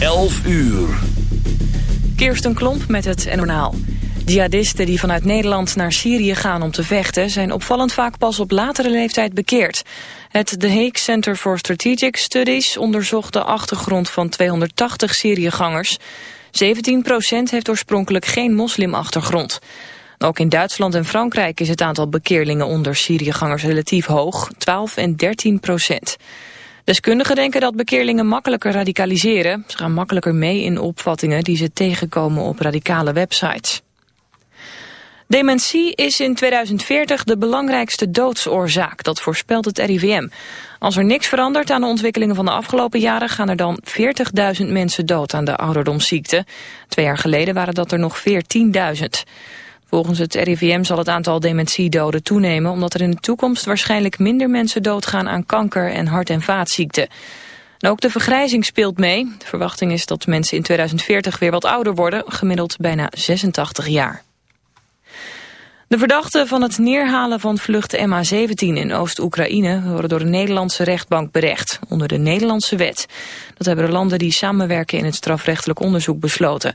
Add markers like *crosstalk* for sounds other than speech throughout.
11 uur. Kirsten Klomp met het NORNaal. Jihadisten die vanuit Nederland naar Syrië gaan om te vechten... zijn opvallend vaak pas op latere leeftijd bekeerd. Het The Hague Center for Strategic Studies onderzocht de achtergrond van 280 Syriëgangers. 17% heeft oorspronkelijk geen moslimachtergrond. Ook in Duitsland en Frankrijk is het aantal bekeerlingen onder Syriëgangers relatief hoog, 12 en 13 procent. Deskundigen denken dat bekeerlingen makkelijker radicaliseren. Ze gaan makkelijker mee in opvattingen die ze tegenkomen op radicale websites. Dementie is in 2040 de belangrijkste doodsoorzaak, dat voorspelt het RIVM. Als er niks verandert aan de ontwikkelingen van de afgelopen jaren... gaan er dan 40.000 mensen dood aan de ouderdomsziekte. Twee jaar geleden waren dat er nog 14.000. Volgens het RIVM zal het aantal dementiedoden toenemen... omdat er in de toekomst waarschijnlijk minder mensen doodgaan aan kanker en hart- en vaatziekten. ook de vergrijzing speelt mee. De verwachting is dat mensen in 2040 weer wat ouder worden, gemiddeld bijna 86 jaar. De verdachten van het neerhalen van vlucht MH17 in Oost-Oekraïne worden door de Nederlandse rechtbank berecht, onder de Nederlandse wet. Dat hebben de landen die samenwerken in het strafrechtelijk onderzoek besloten.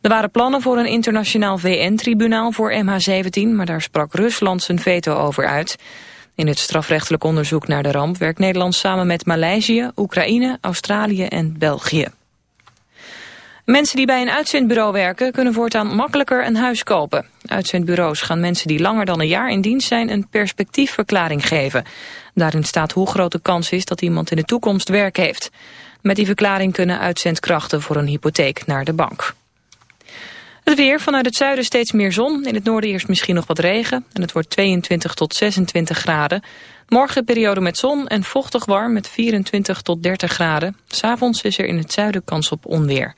Er waren plannen voor een internationaal VN-tribunaal voor MH17, maar daar sprak Rusland zijn veto over uit. In het strafrechtelijk onderzoek naar de ramp werkt Nederland samen met Maleisië, Oekraïne, Australië en België. Mensen die bij een uitzendbureau werken kunnen voortaan makkelijker een huis kopen. Uitzendbureaus gaan mensen die langer dan een jaar in dienst zijn een perspectiefverklaring geven. Daarin staat hoe groot de kans is dat iemand in de toekomst werk heeft. Met die verklaring kunnen uitzendkrachten voor een hypotheek naar de bank. Het weer, vanuit het zuiden steeds meer zon. In het noorden eerst misschien nog wat regen. En het wordt 22 tot 26 graden. Morgen periode met zon en vochtig warm met 24 tot 30 graden. S'avonds is er in het zuiden kans op onweer.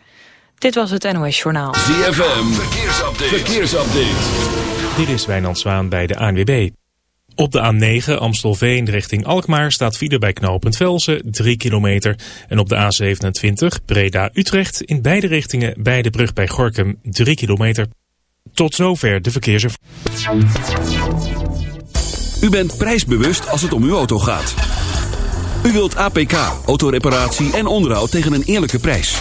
Dit was het NOS Journaal. ZFM, verkeersupdate. verkeersupdate. Dit is Wijnand Zwaan bij de ANWB. Op de A9 Amstelveen richting Alkmaar staat file bij knooppunt Velsen 3 kilometer. En op de A27 Breda-Utrecht in beide richtingen bij de brug bij Gorkum 3 kilometer. Tot zover de verkeersinformatie. U bent prijsbewust als het om uw auto gaat. U wilt APK, autoreparatie en onderhoud tegen een eerlijke prijs.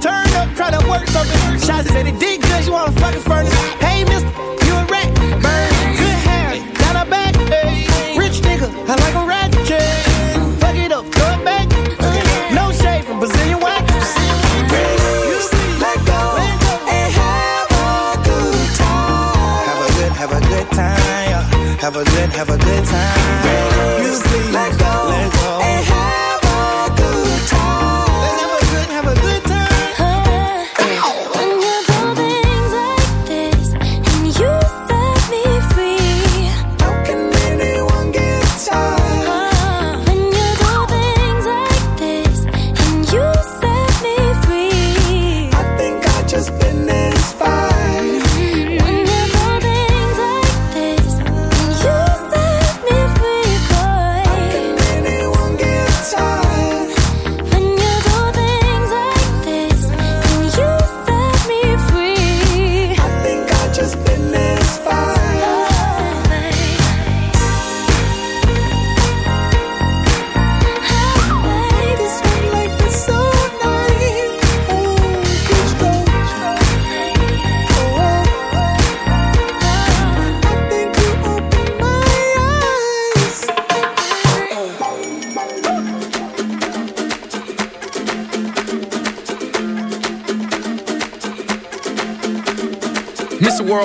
Turn up, try to work something. Shots said it did good, you wanna fucking furnace.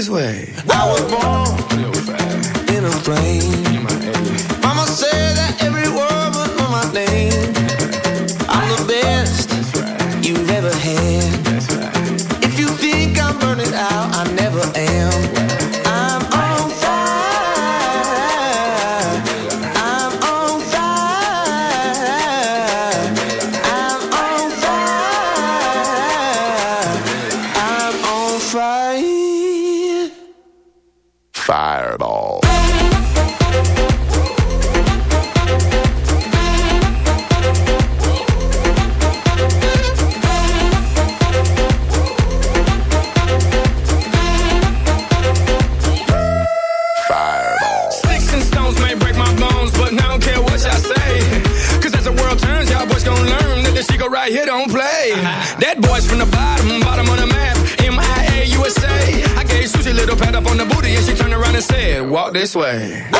This way. This way.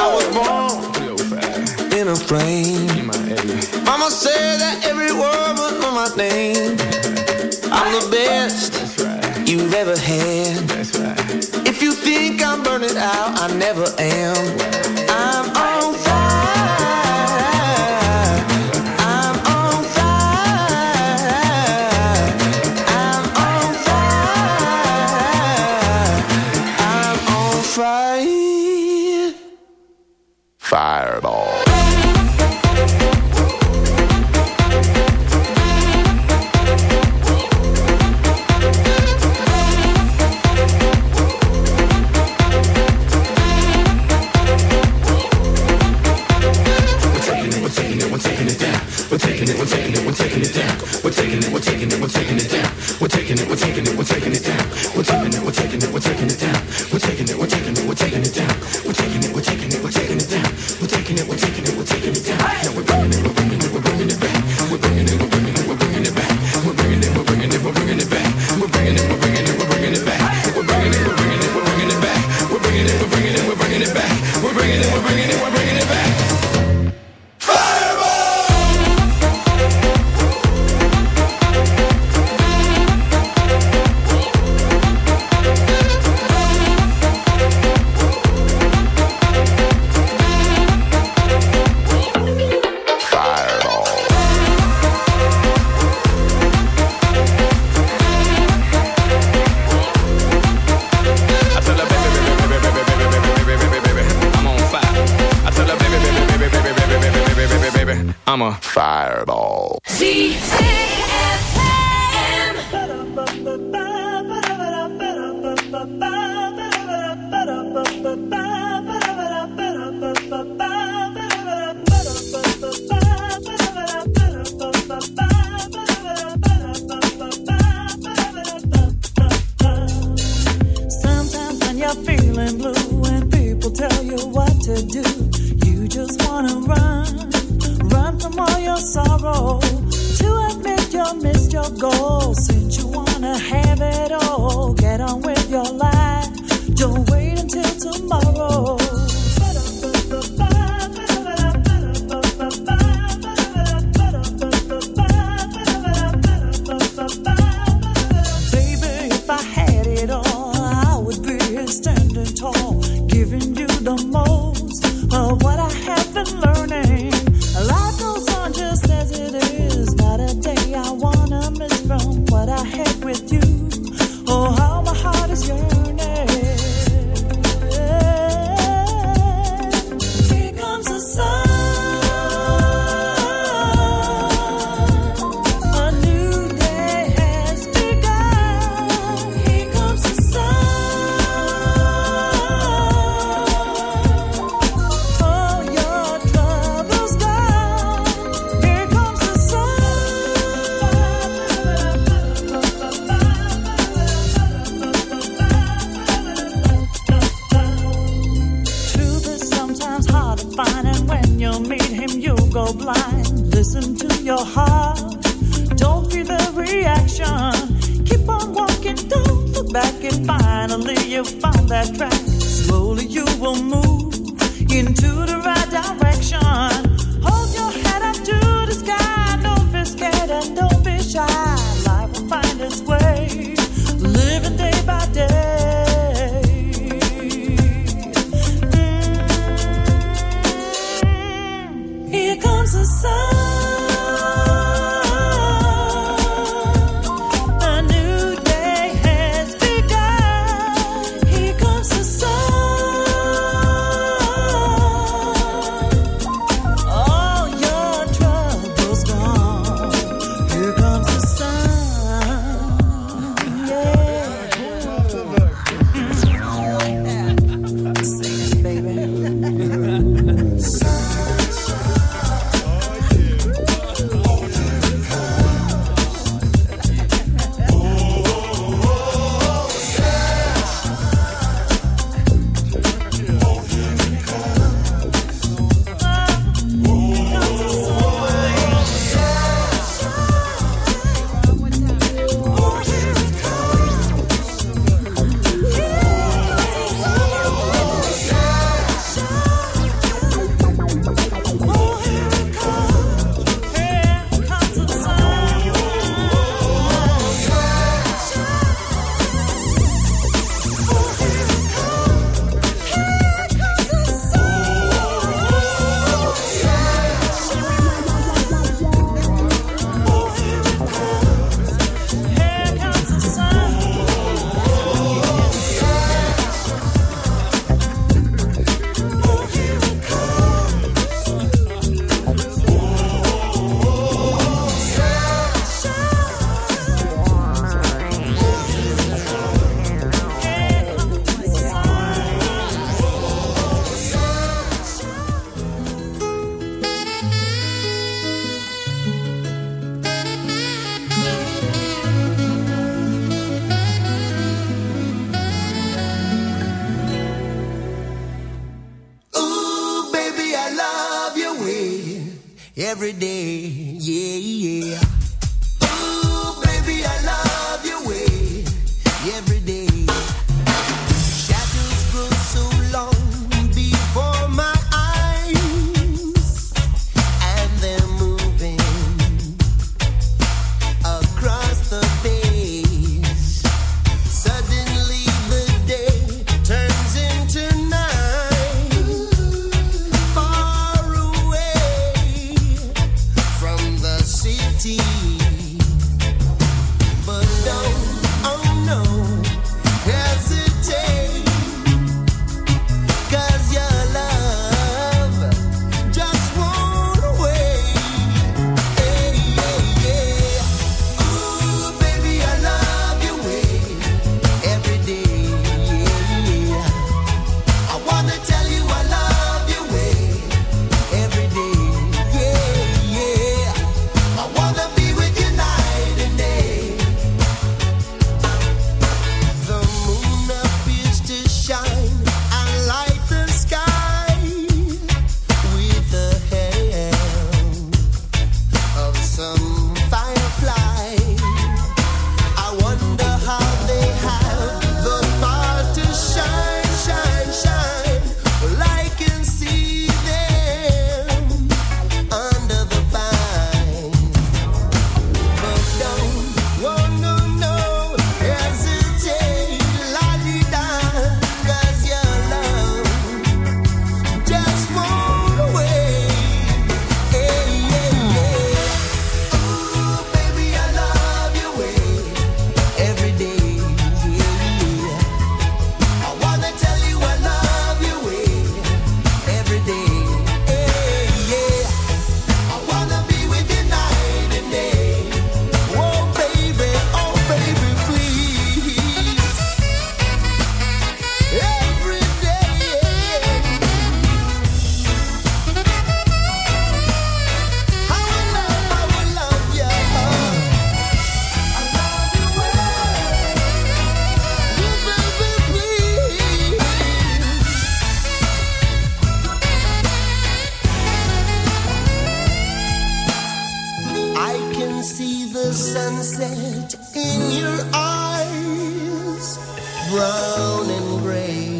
brown and gray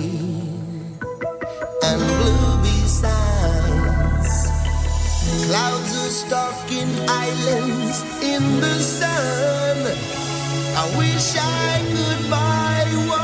and blue besides. Clouds are stalking islands in the sun. I wish I could buy one.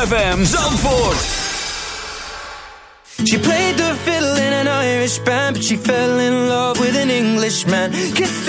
ZFM Zandvoort. She played the fiddle in an Irish band, but she fell in love with an Englishman. Kissed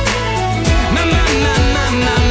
My, my, my, my,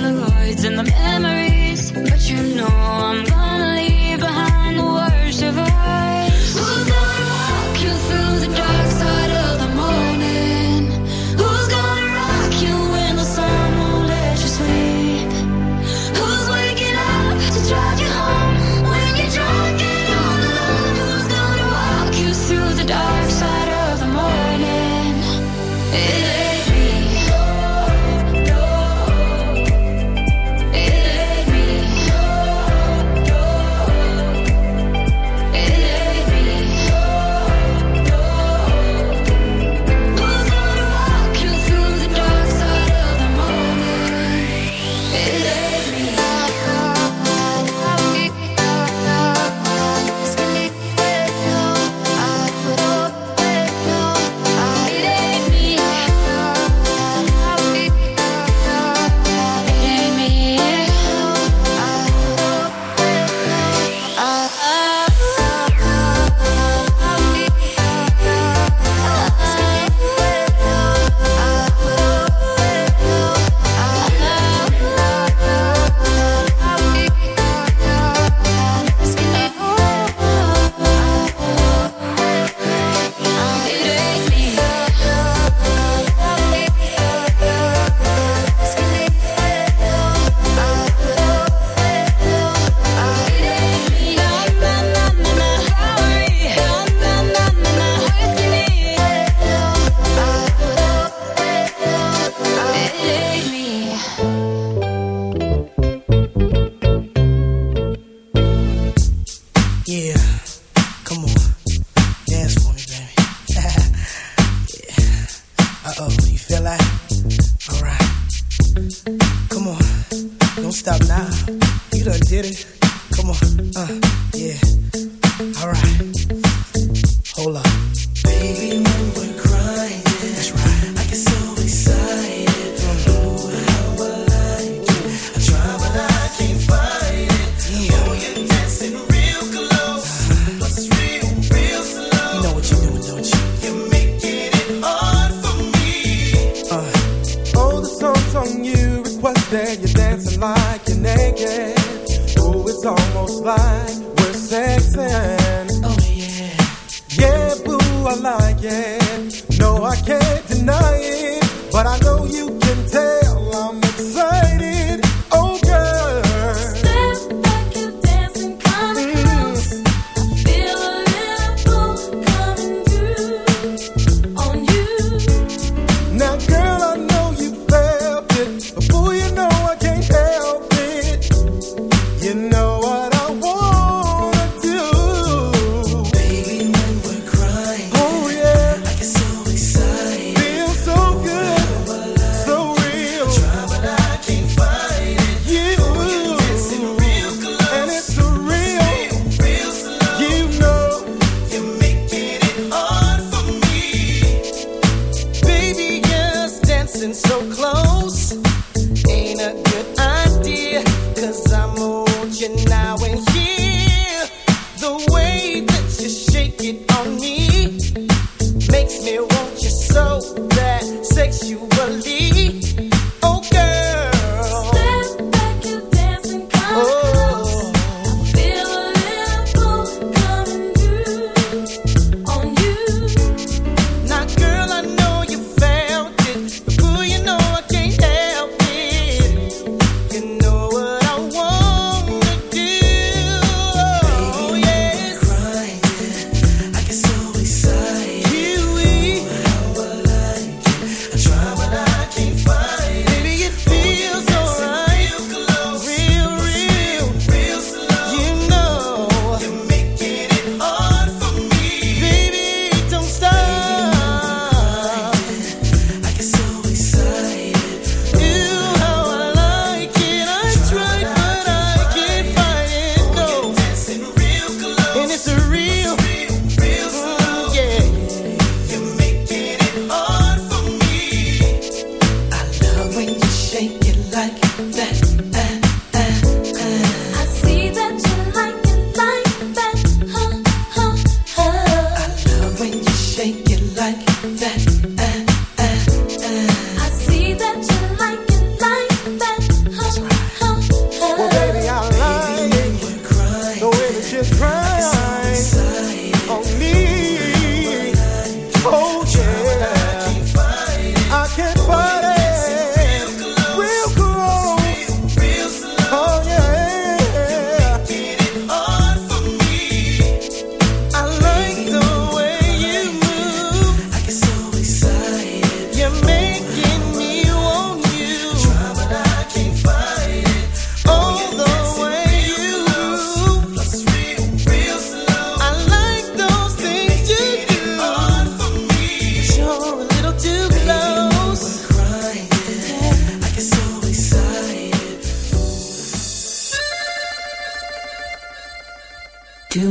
Polaroids and the memories, but you know I'm Come on, dance for me, baby. *laughs* yeah. Uh oh, you feel that? Alright. Come on, don't stop now. You done did it.